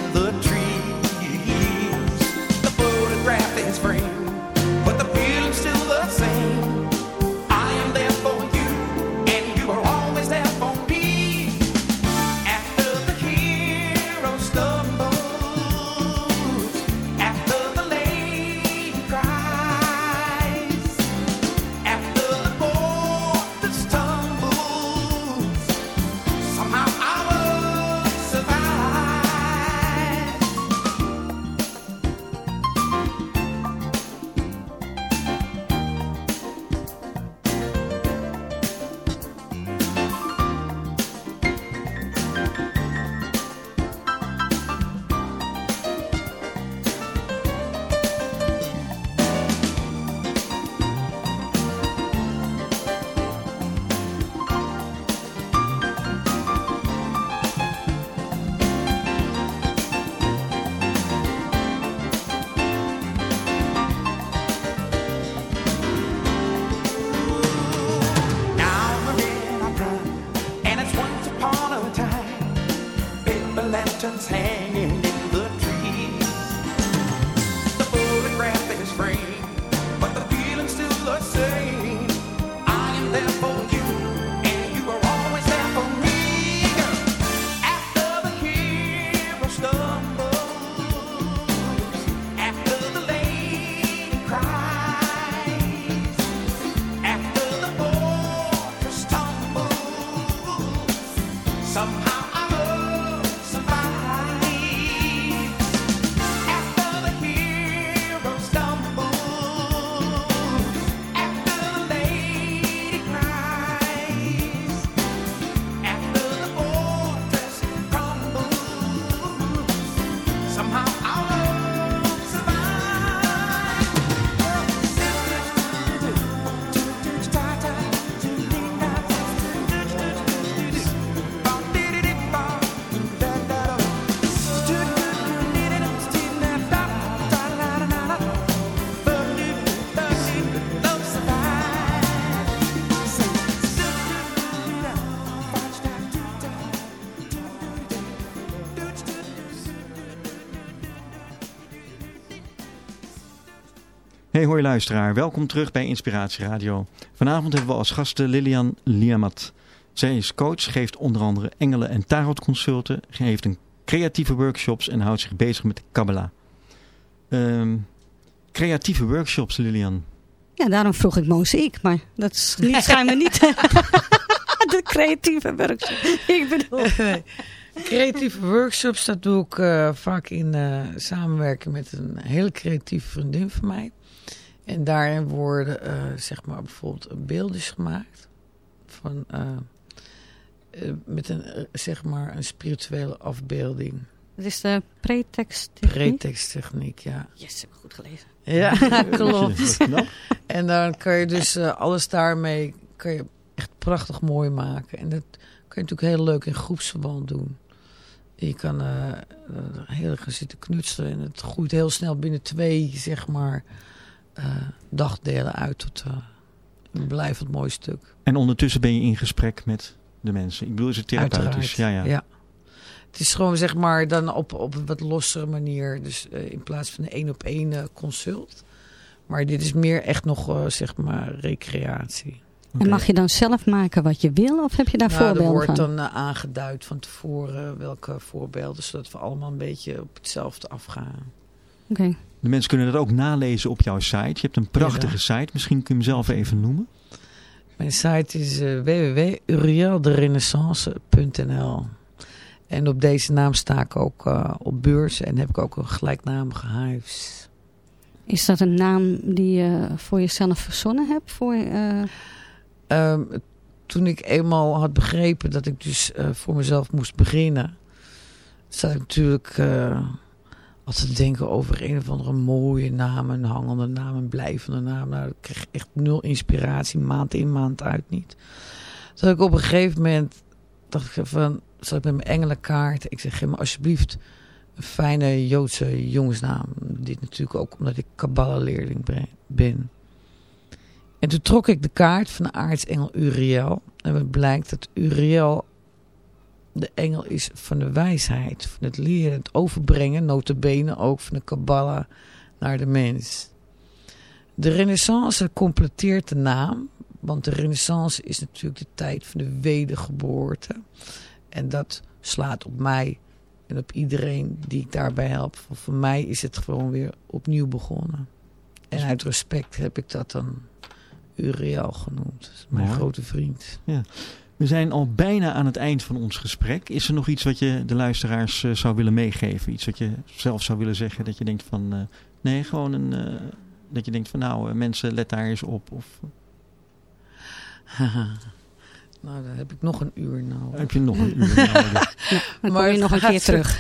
Hey hoi luisteraar, welkom terug bij Inspiratie Radio. Vanavond hebben we als gasten Lilian Liamat. Zij is coach, geeft onder andere engelen- en tarotconsulten, geeft een creatieve workshops en houdt zich bezig met de Kabbalah. Ehm, creatieve workshops, Lilian. Ja, daarom vroeg ik mozaïek, maar dat is niet, schijnbaar niet de creatieve workshop. Ik bedoel... Nee. Creatieve workshops, dat doe ik eh, vaak in eh, samenwerking met een hele creatieve vriendin van mij. En daarin worden, eh, zeg maar, bijvoorbeeld beeldjes gemaakt. Van, eh, eh, met een, zeg maar, een spirituele afbeelding. Het is de pretext. Pretexttechniek, ja. Yes, heb ik goed gelezen. Ja, Klopt. En dan kan je dus alles daarmee kan je echt prachtig mooi maken. En dat kan je natuurlijk heel leuk in groepsverband doen. Je kan heel erg gaan zitten knutselen. En het groeit heel snel binnen twee, zeg maar, eh, dagdelen uit tot eh, een blijvend mooi stuk. En ondertussen ben je in gesprek met de mensen. Ik bedoel, is het therapeutisch? Uiteraard. Ja, ja. Het is gewoon zeg maar dan op, op een wat lossere manier. Dus eh, in plaats van een één op één eh, consult. Maar dit is meer echt nog eh, zeg maar recreatie. En mag je dan zelf maken wat je wil? Of heb je daar Nou, er voorbeelden wordt van? dan eh, aangeduid van tevoren welke voorbeelden. Zodat we allemaal een beetje op hetzelfde afgaan. Oké. De mensen kunnen dat ook nalezen op jouw site. Je hebt een prachtige site. Misschien kun je hem zelf even noemen. Mijn site is uh, www.urielderenaissance.nl En op deze naam sta ik ook eh, op beurs en heb ik ook een gelijknamige huis. Is dat een naam die je voor jezelf verzonnen hebt? Voor, eh, Ehm, toen ik eenmaal had begrepen dat ik dus eh, voor mezelf moest beginnen, zat ik natuurlijk te denken over een of andere mooie naam, een hangende naam, een blijvende naam. Nou, ik kreeg echt nul inspiratie, maand in, maand uit niet. Toen ik op een gegeven moment dacht ik van, zat ik met mijn engelenkaart. Ik zeg, geef alsjeblieft een fijne Joodse jongensnaam. Dit natuurlijk ook omdat ik Kabbalah-leerling ben- ben. En toen trok ik de kaart van de aartsengel Uriel. En het blijkt dat Uriel de engel is van de wijsheid. Van het leren, het overbrengen, notabene ook van de Kabbalah naar de mens. De renaissance completeert de naam. Want de renaissance is natuurlijk de tijd van de wedergeboorte. En dat slaat op mij en op iedereen die ik daarbij help. Voor, voor mij is het gewoon weer opnieuw begonnen. En uit respect heb ik dat dan Uriel genoemd. Mijn Mooi. grote vriend. We zijn al bijna aan het eind van ons gesprek. Is er nog iets wat je de luisteraars eh, zou willen meegeven? Iets wat je zelf zou willen zeggen? Dat je denkt van... eh, nee, gewoon een... eh, dat je denkt van nou, mensen let daar eens op. Of nou, dan heb ik nog een uur nou. heb je nog een uur nodig? Maar kom je nog een keer terug.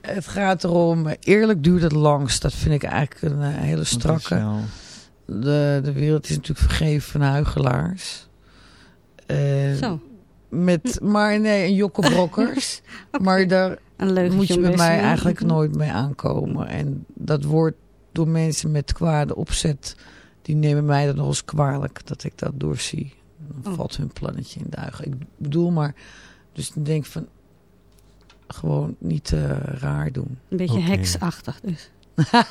Het gaat erom, eerlijk duurt het langst. Dat vind ik eigenlijk een hele strakke. wel- De, de wereld is natuurlijk vergeven van huigelaars. Eh, Zo, Met, maar nee, een jokkebrokkers. Maar daar moet je bij mij eigenlijk nooit mee aankomen. En dat wordt door mensen met kwade opzet, die nemen mij dan nog eens kwalijk dat ik dat doorzie. Dan Oh. valt hun plannetje in duigen. Ik bedoel maar, dus ik denk van, gewoon niet eh, raar doen. Een beetje heksachtig dus.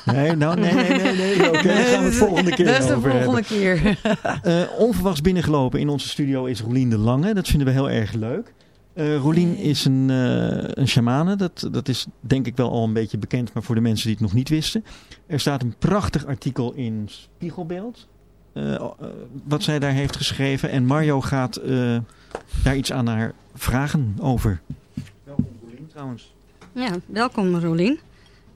Nee, nou, nee, nee, nee. nee. Oké, daar gaan we het volgende keer Dat is de over volgende hebben. keer. Eh, onverwachts binnengelopen in onze studio is Rolien de Lange. Dat vinden we heel erg leuk. Eh Rolien is een, eh een shamane. Dat, dat is denk ik wel al een beetje bekend, maar voor de mensen die het nog niet wisten. Er staat een prachtig artikel in Spiegelbeeld. wat zij daar heeft geschreven. En Mario gaat eh, daar iets aan haar vragen over. Welkom Rolien trouwens. Ja, welkom Rolien.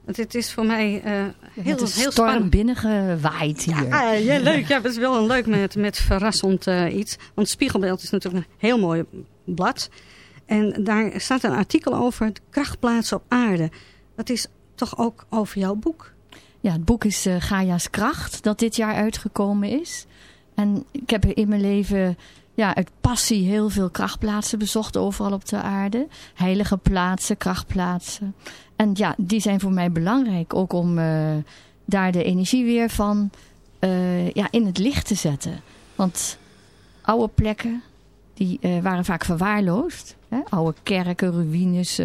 Het, het is voor mij eh, heel, heel storm spannend. binnengewaaid hier. Ja, ja, leuk. Ja, dat is wel een leuk met, met verrassend eh, iets. Want Spiegelbeeld is natuurlijk een heel mooi blad. En daar staat een artikel over de krachtplaatsen op aarde. Dat is toch ook over jouw boek? Ja, het boek is eh, Gaia's Kracht, dat dit jaar uitgekomen is. En ik heb in mijn leven ja, uit passie heel veel krachtplaatsen bezocht, overal op de aarde. Heilige plaatsen, krachtplaatsen. En ja, die zijn voor mij belangrijk, ook om eh, daar de energie weer van eh, ja, in het licht te zetten. Want oude plekken, die eh, waren vaak verwaarloosd. Hè? Oude kerken, ruïnes,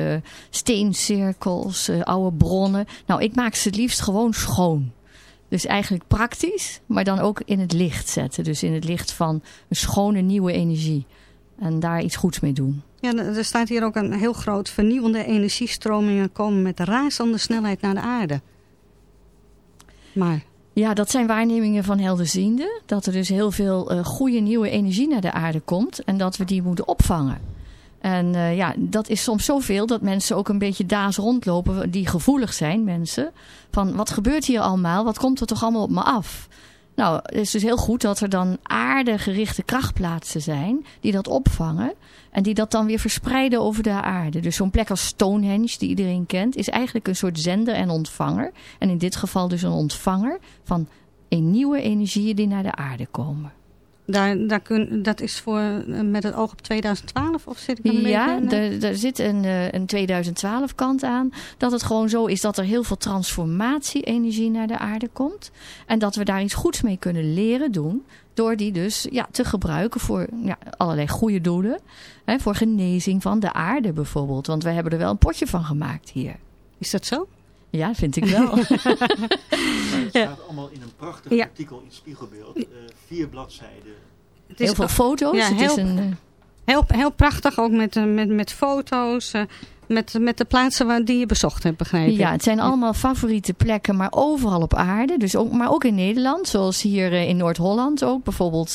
steencirkels, oude bronnen. Nou, ik maak ze het liefst gewoon schoon. Dus eigenlijk praktisch, maar dan ook in het licht zetten. Dus in het licht van een schone nieuwe energie. En daar iets goeds mee doen. Ja, er staat hier ook een heel groot vernieuwende energiestromingen komen met razende snelheid naar de aarde. Maar Ja, dat zijn waarnemingen van helderzienden. Dat er dus heel veel eh, goede nieuwe energie naar de aarde komt. En dat we die moeten opvangen. En eh, ja, dat is soms zoveel dat mensen ook een beetje daas rondlopen die gevoelig zijn, mensen. Van wat gebeurt hier allemaal? Wat komt er toch allemaal op me af? Nou, het is dus heel goed dat er dan aardegerichte krachtplaatsen zijn die dat opvangen. En die dat dan weer verspreiden over de aarde. Dus zo'n plek als Stonehenge, die iedereen kent, is eigenlijk een soort zender en ontvanger. En in dit geval dus een ontvanger van een nieuwe energieën die naar de aarde komen. Daar, daar kun, dat is voor, eh, met het oog op 2012 of zit ik een Ja, beetje... nee? er, er zit een, eh, een 2012 kant aan. Dat het gewoon zo is dat er heel veel transformatie-energie naar de aarde komt. En dat we daar iets goeds mee kunnen leren doen. Door die dus ja, te gebruiken voor ja, allerlei goede doelen. Hè, voor genezing van de aarde bijvoorbeeld. Want wij hebben er wel een potje van gemaakt hier. Is dat zo? Ja, vind ik wel. Het staat allemaal in een prachtig Ja. artikel in Spiegelbeeld. eh, vier bladzijden. Het is heel veel foto's. Ja, het heel- is een, eh, Heel, heel prachtig, ook met, eh, met, met foto's, eh, met, met de plaatsen waar, die je bezocht hebt, begrijp ik. Ja, het zijn allemaal favoriete plekken, maar overal op aarde. Dus ook, maar ook in Nederland, zoals hier in Noord-Holland ook. Bijvoorbeeld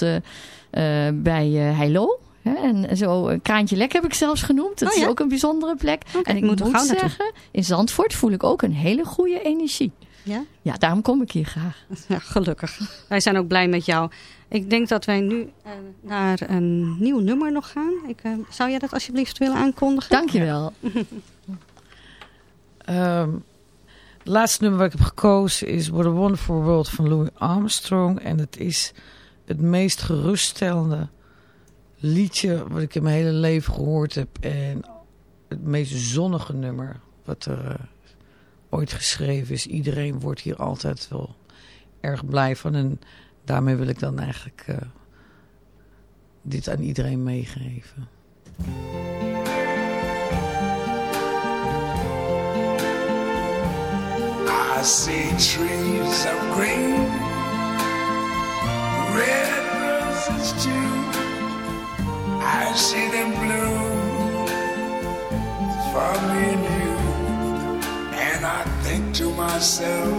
bij eh Heilo. En zo, eh, Kraantje Lek heb ik zelfs genoemd. Dat Oh, is ook een bijzondere plek. En ik moet moet, naartoe. zeggen, in Zandvoort voel ik ook een hele goede energie. Ja? Ja, daarom kom ik hier graag. Ja, gelukkig. Wij zijn ook blij met jou. Ik denk dat wij nu eh, naar een nieuw nummer nog gaan. Ik, eh, zou jij dat alsjeblieft willen aankondigen? Dankjewel. Ehm, het laatste nummer wat ik heb gekozen is What a Wonderful World van Louis Armstrong. En het is het meest geruststellende liedje wat ik in mijn hele leven gehoord heb. En het meest zonnige nummer wat er eh, ooit geschreven is. Iedereen wordt hier altijd wel erg blij van. En daarmee wil ik dan eigenlijk eh, dit aan iedereen meegeven. I see trees of green, red roses too. I see them bloom for me and you, and I think to myself,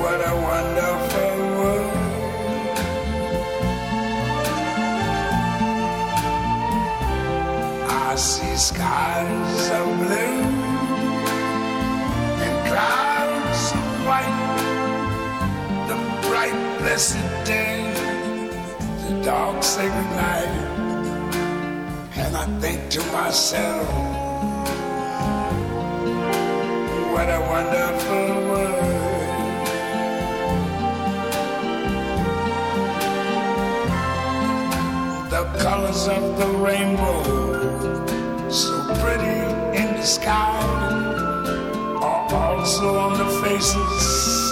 what a wonderful world. I see skies of blue and clouds of white. The bright, blessed day, the dark, sacred night. And I think to myself, what a wonderful world. The colors of the rainbow, so pretty in the sky are also on the faces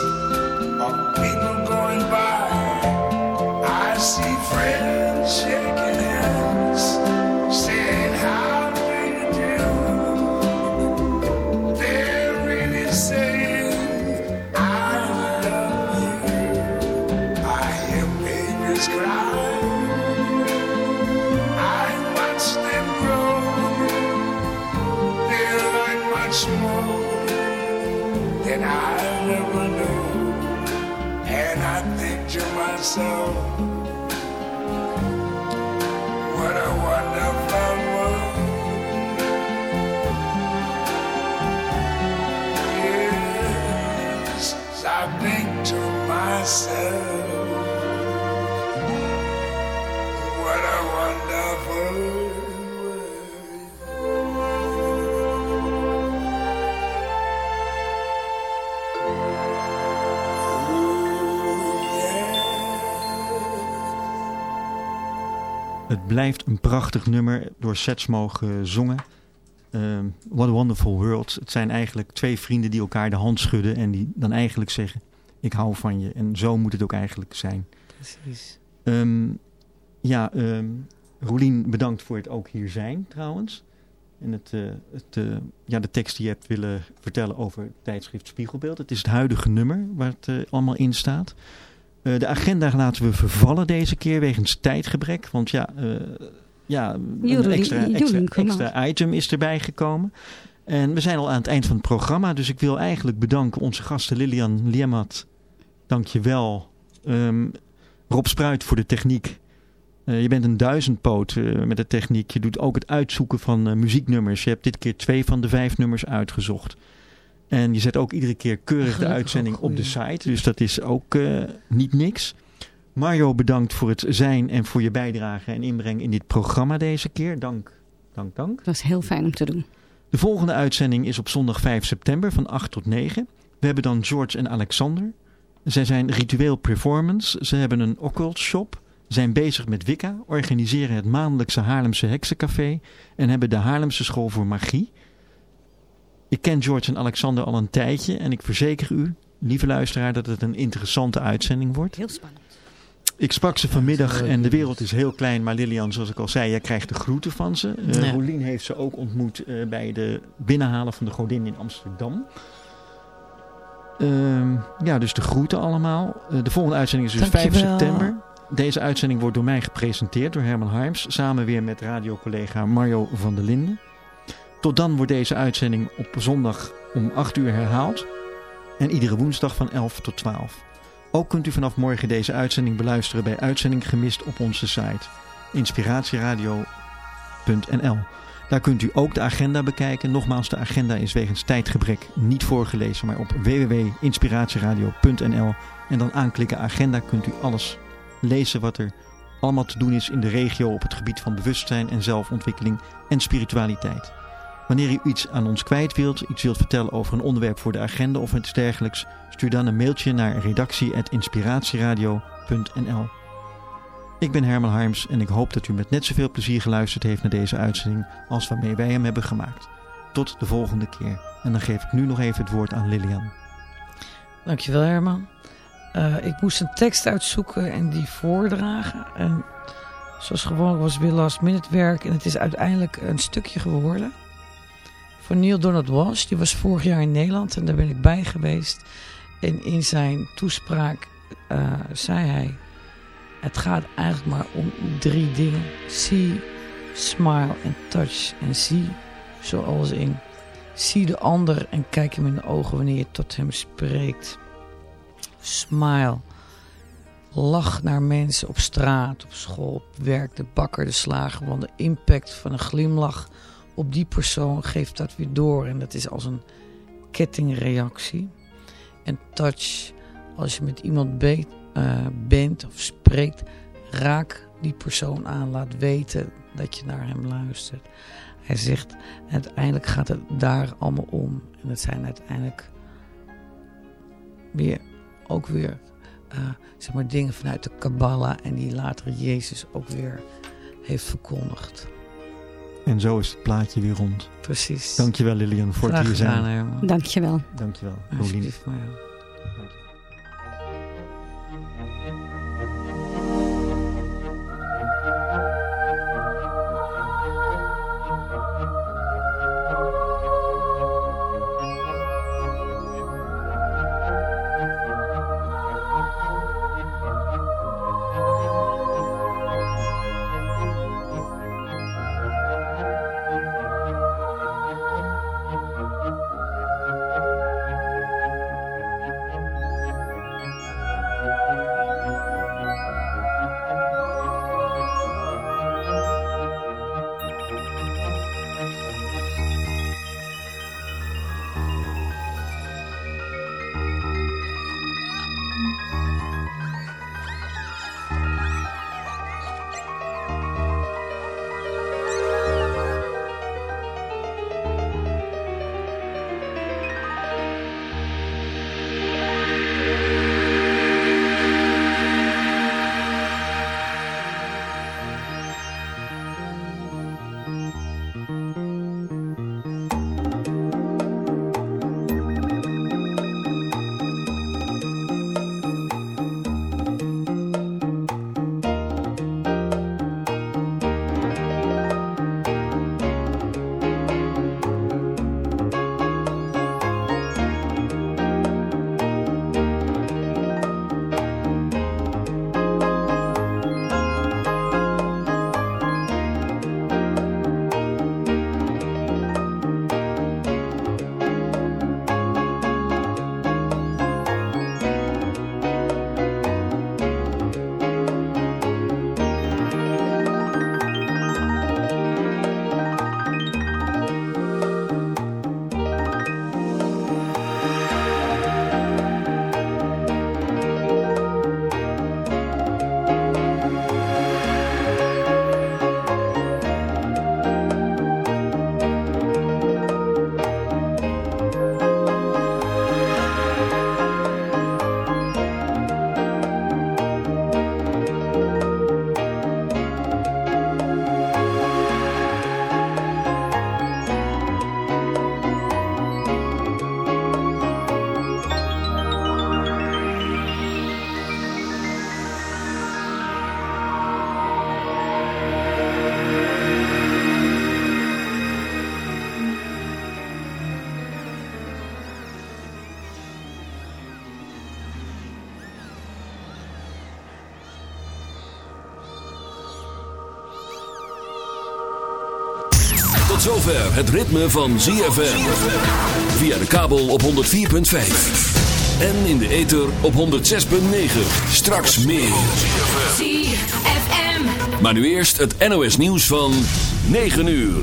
blijft een prachtig nummer, door Setsmo gezongen. Ehm, What a Wonderful World. Het zijn eigenlijk twee vrienden die elkaar de hand schudden en die dan eigenlijk zeggen, ik hou van je. En zo moet het ook eigenlijk zijn. Precies. Ehm, ja, ehm Roelien, bedankt voor het ook hier zijn trouwens. En het, eh, het, eh, ja, de tekst die je hebt willen vertellen over het tijdschrift Spiegelbeeld. Het is het huidige nummer waar het eh, allemaal in staat. Eh, de agenda laten we vervallen deze keer wegens tijdgebrek. Want ja, eh, ja een extra, item is erbij gekomen. En we zijn al aan het eind van het programma, dus ik wil eigenlijk bedanken onze gasten Lilian Liemat. Dank je wel. Ehm, Rob Spruit voor de techniek. Eh, je bent een duizendpoot met de techniek. Je doet ook het uitzoeken van muzieknummers. Je hebt dit keer twee van de vijf nummers uitgezocht. En je zet ook iedere keer keurig de uitzending op de site. Dus dat is ook eh, niet niks. Mario, bedankt voor het zijn en voor je bijdrage en inbreng in dit programma deze keer. Dank, dank, dank. Dat was heel fijn om te doen. De volgende uitzending is op zondag 5 september van 8 tot 9. We hebben dan George en Alexander. Zij zijn ritueel performance. Ze hebben een occult shop. Zijn bezig met Wicca. Organiseren het maandelijkse Haarlemse Heksencafé. En hebben de Haarlemse School voor Magie. Ik ken George en Alexander al een tijdje. En ik verzeker u, lieve luisteraar, dat het een interessante uitzending wordt. Heel spannend. Ik sprak ze vanmiddag en de wereld is heel klein. Maar Lilian, zoals ik al zei, jij krijgt de groeten van ze. Eh Ja. Rolien heeft ze ook ontmoet eh, bij de binnenhalen van de godin in Amsterdam. Ehm, ja, dus de groeten allemaal. Eh, de volgende uitzending is dus 5 Dankjewel. september. Deze uitzending wordt door mij gepresenteerd door Herman Harms. Samen weer met radiocollega Mario van der Linden. Tot dan wordt deze uitzending op zondag om 8 uur herhaald. En iedere woensdag van 11 tot 12. Ook kunt u vanaf morgen deze uitzending beluisteren bij Uitzending Gemist op onze site inspiratieradio.nl. Daar kunt u ook de agenda bekijken. Nogmaals, de agenda is wegens tijdgebrek niet voorgelezen, maar op www.inspiratieradio.nl en dan aanklikken agenda kunt u alles lezen wat er allemaal te doen is in de regio op het gebied van bewustzijn en zelfontwikkeling en spiritualiteit. Wanneer u iets aan ons kwijt wilt, iets wilt vertellen over een onderwerp voor de agenda of iets dergelijks, stuur dan een mailtje naar redactie.inspiratieradio.nl. Ik ben Herman Harms en ik hoop dat u met net zoveel plezier geluisterd heeft naar deze uitzending als waarmee wij hem hebben gemaakt. Tot de volgende keer. En dan geef ik nu nog even het woord aan Lilian. Dankjewel Herman. Eh, ik moest een tekst uitzoeken en die voordragen. En zoals gewoonlijk was weer last minute werk. En het is uiteindelijk een stukje geworden. Van Neil Donald Walsh. Die was vorig jaar in Nederland en daar ben ik bij geweest. En in zijn toespraak eh, zei hij... Het gaat eigenlijk maar om drie dingen. See, smile en touch. En zie, zoals in... Zie de ander en kijk hem in de ogen wanneer je tot hem spreekt. Smile. Lach naar mensen op straat, op school, op werk, de bakker, de slager. Want de impact van een glimlach op die persoon geeft dat weer door. En dat is als een kettingreactie. En touch, als je met iemand be- eh, bent of spreekt, raak die persoon aan. Laat weten dat je naar hem luistert. Hij zegt, uiteindelijk gaat het daar allemaal om. En het zijn uiteindelijk weer, ook weer eh, zeg maar dingen vanuit de Kabbalah en die later Jezus ook weer heeft verkondigd. En zo is het plaatje weer rond. Precies. Dankjewel Lilian voor het Graag hier gedaan, zijn. Dankjewel. Dankjewel. Rolien. Zover het ritme van ZFM. Via de kabel op 104.5. En in de ether op 106.9. Straks meer. ZFM. Maar nu eerst het NOS nieuws van 9 uur.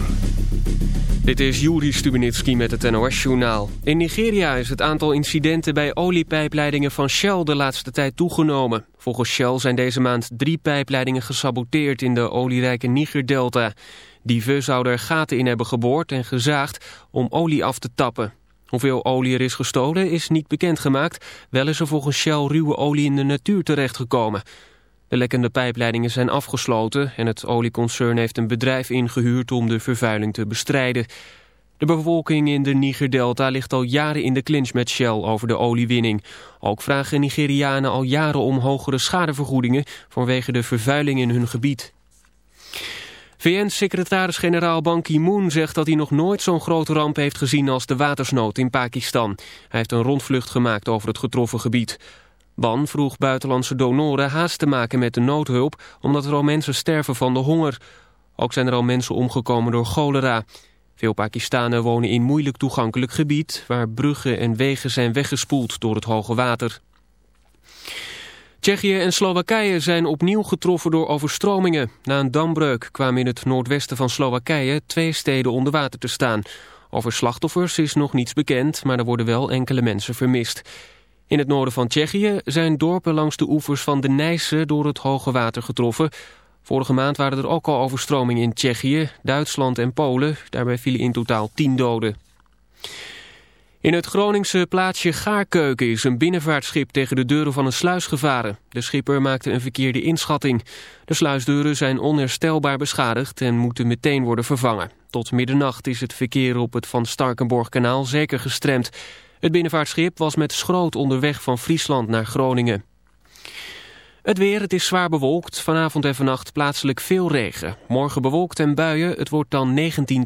Dit is Juri Stubenitski met het NOS-journaal. In Nigeria is het aantal incidenten bij oliepijpleidingen van Shell de laatste tijd toegenomen. Volgens Shell zijn deze maand drie pijpleidingen gesaboteerd in de olierijke Niger-delta. Dieven zouden er gaten in hebben geboord en gezaagd om olie af te tappen. Hoeveel olie er is gestolen is niet bekendgemaakt. Wel is er volgens Shell ruwe olie in de natuur terechtgekomen. De lekkende pijpleidingen zijn afgesloten en het olieconcern heeft een bedrijf ingehuurd om de vervuiling te bestrijden. De bevolking in de Niger-delta ligt al jaren in de clinch met Shell over de oliewinning. Ook vragen Nigerianen al jaren om hogere schadevergoedingen vanwege de vervuiling in hun gebied. VN-secretaris-generaal Ban Ki-moon zegt dat hij nog nooit zo'n grote ramp heeft gezien als de watersnood in Pakistan. Hij heeft een rondvlucht gemaakt over het getroffen gebied. Ban vroeg buitenlandse donoren haast te maken met de noodhulp... omdat er al mensen sterven van de honger. Ook zijn er al mensen omgekomen door cholera. Veel Pakistanen wonen in moeilijk toegankelijk gebied... waar bruggen en wegen zijn weggespoeld door het hoge water. Tsjechië en Slowakije zijn opnieuw getroffen door overstromingen. Na een dambreuk kwamen in het noordwesten van Slowakije... twee steden onder water te staan. Over slachtoffers is nog niets bekend... maar er worden wel enkele mensen vermist... In het noorden van Tsjechië zijn dorpen langs de oevers van de Nijse door het hoge water getroffen. Vorige maand waren er ook al overstromingen in Tsjechië, Duitsland en Polen. Daarbij vielen in totaal 10 doden. In het Groningse plaatsje Gaarkeuken is een binnenvaartschip tegen de deuren van een sluis gevaren. De schipper maakte een verkeerde inschatting. De sluisdeuren zijn onherstelbaar beschadigd en moeten meteen worden vervangen. Tot middernacht is het verkeer op het Van Starkenborgkanaal zeker gestremd. Het binnenvaartschip was met schroot onderweg van Friesland naar Groningen. Het weer, het is zwaar bewolkt. Vanavond en vannacht plaatselijk veel regen. Morgen bewolkt en buien, het wordt dan 19 tot...